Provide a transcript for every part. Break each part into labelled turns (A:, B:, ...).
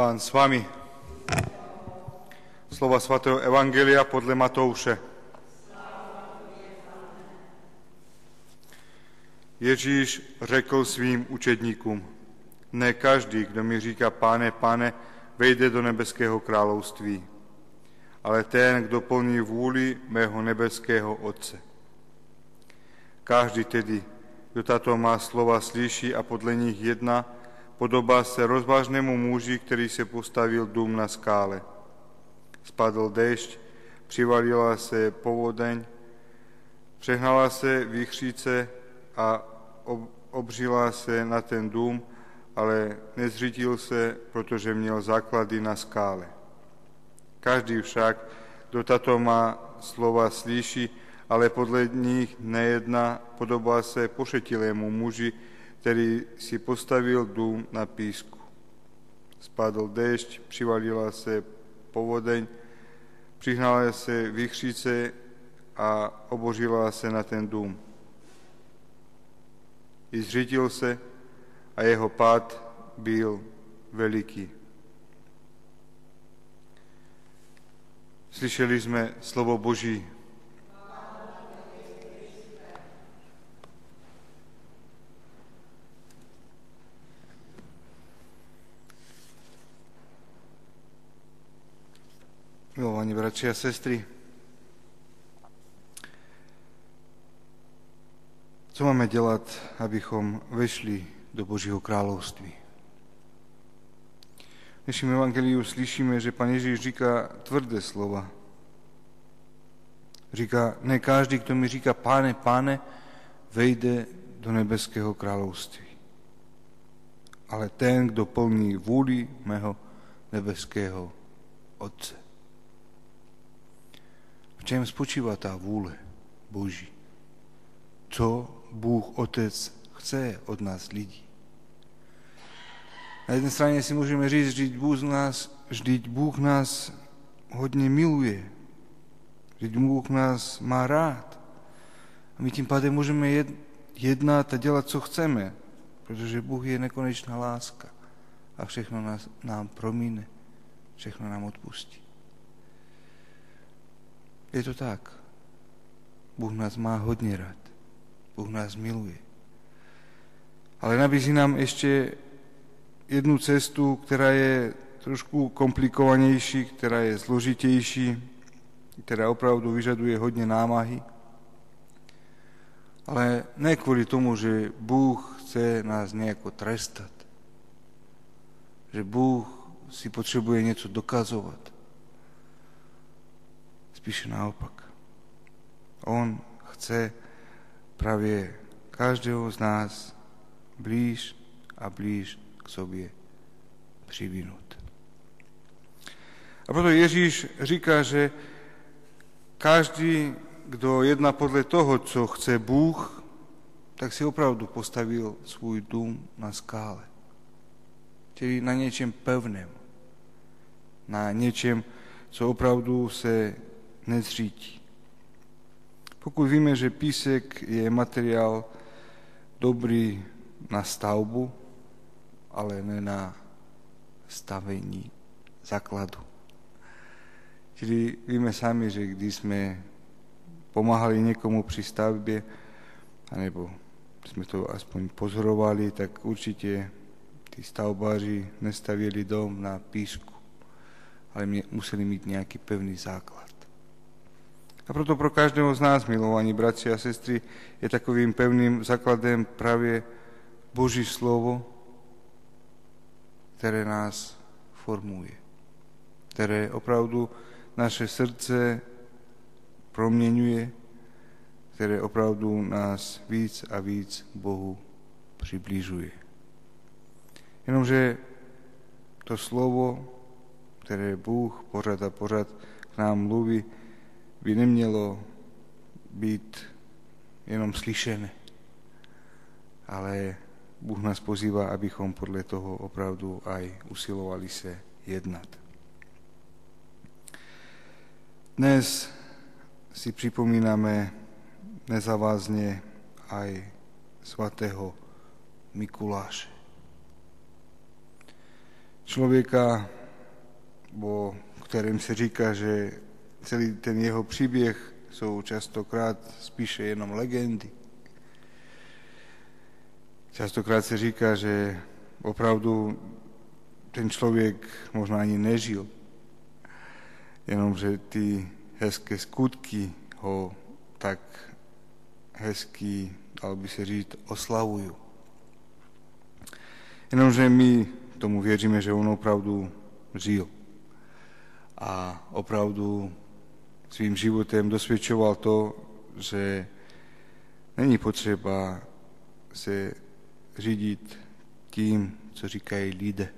A: Pán s vami. Slova svatého Evangelia podle Matouše. Ježíš řekl svým učedníkům, ne každý, kdo mi říká pane, pane, vejde do nebeského království, ale ten, kdo plní vůli mého nebeského Otce. Každý tedy, kdo tato má slova slyší a podle nich jedna, podobá se rozvážnému muži, který se postavil dům na skále. Spadl dešť, přivalila se povodeň, přehnala se výchřice a obřila se na ten dům, ale nezřítil se, protože měl základy na skále. Každý však, kdo tato má slova slyší, ale podle nich nejedná, podobá se pošetilému muži, který si postavil dům na písku. Spadl dešť, přivalila se povodeň, přihnala se vychřice a obožila se na ten dům. I zřítil se a jeho pád byl veliký. Slyšeli jsme slovo Boží. Milovaní bratia a sestry, co máme dělat, abychom vešli do Božího království? V dnešním evangeliu slyšíme, že pan Ježíš říká tvrdé slova. Říká, ne každý, kdo mi říká, páne, páne, vejde do nebeského království. Ale ten, kdo plní vůli mého nebeského Otce. Čem spočívá tá vůle Boží? Co Bůh Otec chce od nás lidí? Na jednej strane si môžeme říct, že Bůh nás, vždyť Bůh nás hodně miluje. Vždyť Bůh nás má rád. A my tím pádem môžeme jednat a dělat, co chceme, protože Bůh je nekonečná láska a všechno nás, nám promíne, všechno nám odpustí. Je to tak. Bůh nás má hodně rád. Bůh nás miluje. Ale nabízí nám ještě jednu cestu, která je trošku komplikovanější, která je zložitější, která opravdu vyžaduje hodně námahy. Ale ne kvůli tomu, že Bůh chce nás nejako trestat. Že Bůh si potřebuje něco dokazovat spíše naopak. On chce právě každého z nás blíž a blíž k sobě přivinut. A proto Ježíš říká, že každý, kdo jedná podle toho, co chce Bůh, tak si opravdu postavil svůj dům na skále. Čili na něčem pevném. Na něčem, co opravdu se nezřítí. Pokud víme, že písek je materiál dobrý na stavbu, ale ne na stavení základu. Čili víme sami, že když jsme pomáhali někomu při stavbě, anebo jsme to aspoň pozorovali, tak určitě ty stavbáři nestavili dom na písku, ale museli mít nějaký pevný základ. A proto pro každého z nás, milovaní bratři a sestry, je takovým pevným základem právě Boží slovo, které nás formuje, které opravdu naše srdce proměňuje, které opravdu nás víc a víc Bohu přiblížuje. Jenomže to slovo, které Bůh pořád a pořád k nám mluví, by nemělo být jenom slyšené, ale Bůh nás pozývá, abychom podle toho opravdu aj usilovali se jednat. Dnes si připomínáme nezavázně aj svatého Mikuláše. člověka, o kterém se říká, že celý ten jeho příběh jsou častokrát spíše jenom legendy. Častokrát se říká, že opravdu ten člověk možná ani nežil, jenomže ty hezké skutky ho tak hezky, dalo by se říct, oslavují. Jenomže my tomu věříme, že on opravdu žil a opravdu svým životem dosvědčoval to, že není potřeba se řídit tím, co říkají lidé.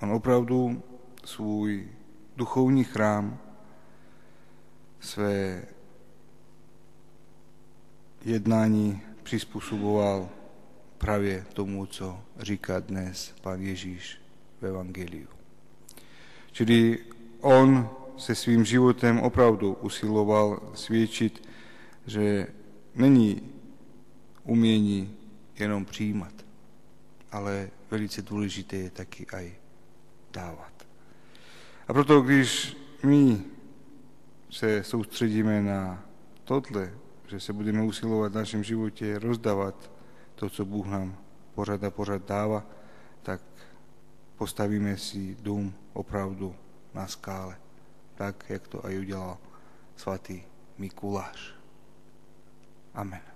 A: On opravdu svůj duchovní chrám, své jednání přizpůsoboval právě tomu, co říká dnes pán Ježíš v Evangeliu. Čili on se svým životem opravdu usiloval svědčit, že není umění jenom přijímat, ale velice důležité je taky aj dávat. A proto, když my se soustředíme na tohle, že se budeme usilovat v našem životě rozdávat to, co Bůh nám pořád a pořád dává, tak postavíme si dům opravdu na skále, tak, jak to aj udělal svatý Mikuláš. Amen.